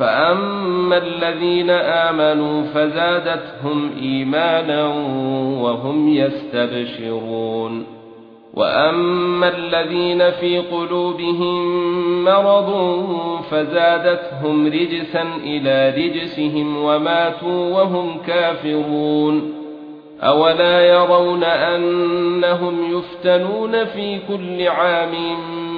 فاما الذين امنوا فزادتهم ايمانا وهم يستبشرون واما الذين في قلوبهم مرض فزادتهم رجسا إلى رجسهم وماتوا وهم كافرون اولا يرون انهم يفتنون في كل عام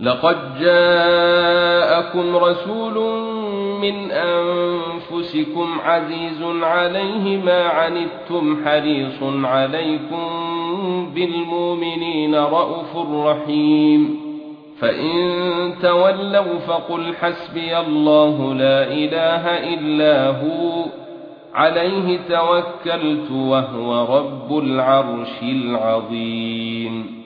لقد جاءكم رسول من أنفسكم عزيز عليه ما عنتم حريص عليكم بالمؤمنين رؤوف رحيم. فإن تولوا فقل حسبي الله لا إله إلا هو عليه توكلت وهو رب العرش العظيم.